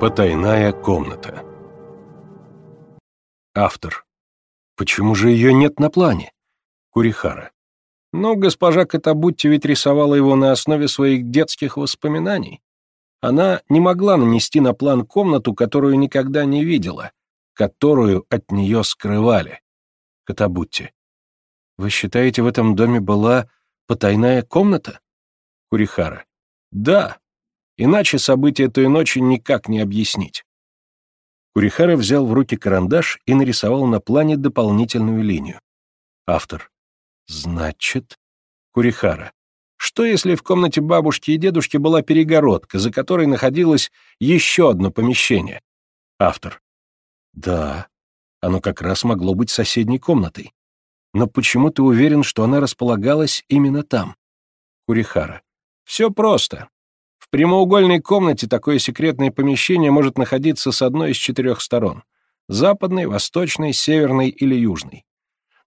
Потайная комната. Автор. Почему же ее нет на плане? Курихара. Ну, госпожа Катабутти ведь рисовала его на основе своих детских воспоминаний. Она не могла нанести на план комнату, которую никогда не видела, которую от нее скрывали. Катабутти. Вы считаете, в этом доме была потайная комната? Курихара. Да, Иначе события той ночи никак не объяснить. Курихара взял в руки карандаш и нарисовал на плане дополнительную линию. Автор. Значит, Курихара. Что если в комнате бабушки и дедушки была перегородка, за которой находилось еще одно помещение? Автор. Да, оно как раз могло быть соседней комнатой. Но почему ты уверен, что она располагалась именно там? Курихара. Все просто. Прямоугольной комнате такое секретное помещение может находиться с одной из четырех сторон — западной, восточной, северной или южной.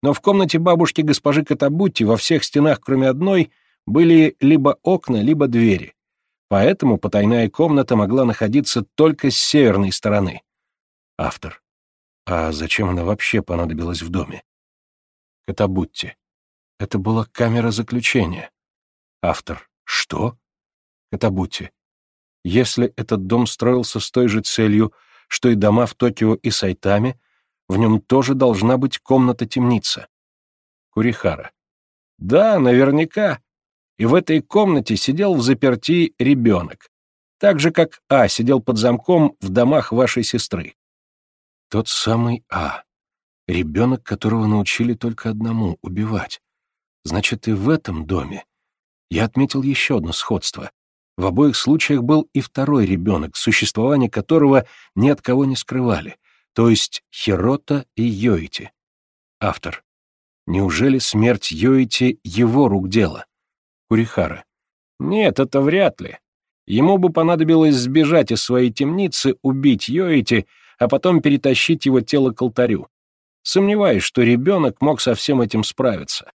Но в комнате бабушки госпожи Катабутти во всех стенах, кроме одной, были либо окна, либо двери. Поэтому потайная комната могла находиться только с северной стороны. Автор. А зачем она вообще понадобилась в доме? Катабутти. Это была камера заключения. Автор. Что? Катабути. Если этот дом строился с той же целью, что и дома в Токио и Сайтаме, в нем тоже должна быть комната-темница. Курихара. Да, наверняка. И в этой комнате сидел в заперти ребенок. Так же, как А сидел под замком в домах вашей сестры. Тот самый А. Ребенок, которого научили только одному — убивать. Значит, и в этом доме. Я отметил еще одно сходство. В обоих случаях был и второй ребенок, существование которого ни от кого не скрывали, то есть Хирота и Йоити. Автор. Неужели смерть Йоити его рук дело? Курихара. Нет, это вряд ли. Ему бы понадобилось сбежать из своей темницы, убить Йоити, а потом перетащить его тело к алтарю. Сомневаюсь, что ребенок мог со всем этим справиться.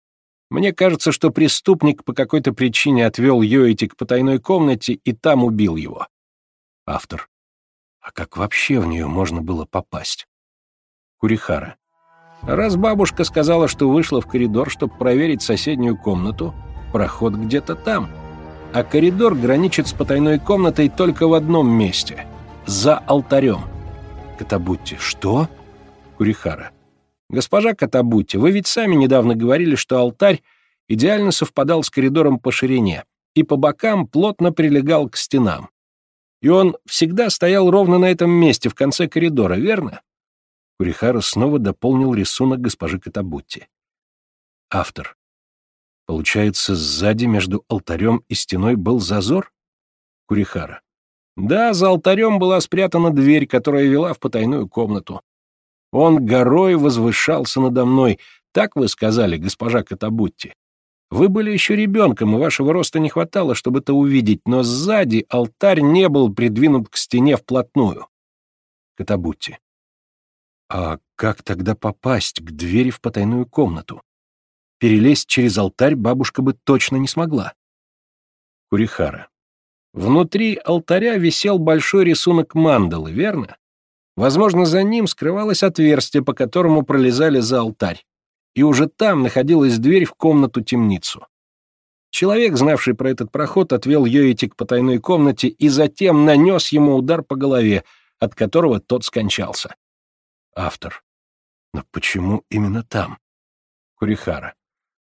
Мне кажется, что преступник по какой-то причине отвел Йоити к потайной комнате и там убил его. Автор. А как вообще в нее можно было попасть? Курихара. Раз бабушка сказала, что вышла в коридор, чтобы проверить соседнюю комнату, проход где-то там. А коридор граничит с потайной комнатой только в одном месте — за алтарем. Катабутти. Что? Курихара. «Госпожа Катабути, вы ведь сами недавно говорили, что алтарь идеально совпадал с коридором по ширине и по бокам плотно прилегал к стенам. И он всегда стоял ровно на этом месте, в конце коридора, верно?» Курихара снова дополнил рисунок госпожи Катабути. Автор. Получается, сзади между алтарем и стеной был зазор? Курихара. Да, за алтарем была спрятана дверь, которая вела в потайную комнату. Он горой возвышался надо мной, так вы сказали, госпожа Катабутти. Вы были еще ребенком, и вашего роста не хватало, чтобы это увидеть, но сзади алтарь не был придвинут к стене вплотную. Катабутти. А как тогда попасть к двери в потайную комнату? Перелезть через алтарь бабушка бы точно не смогла. Курихара. Внутри алтаря висел большой рисунок мандалы, верно? Возможно, за ним скрывалось отверстие, по которому пролезали за алтарь. И уже там находилась дверь в комнату-темницу. Человек, знавший про этот проход, отвел Йоити к потайной комнате и затем нанес ему удар по голове, от которого тот скончался. Автор. Но почему именно там? Курихара.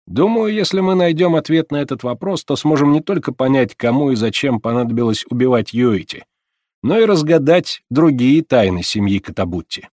Думаю, если мы найдем ответ на этот вопрос, то сможем не только понять, кому и зачем понадобилось убивать Йоити, но и разгадать другие тайны семьи Катабутти.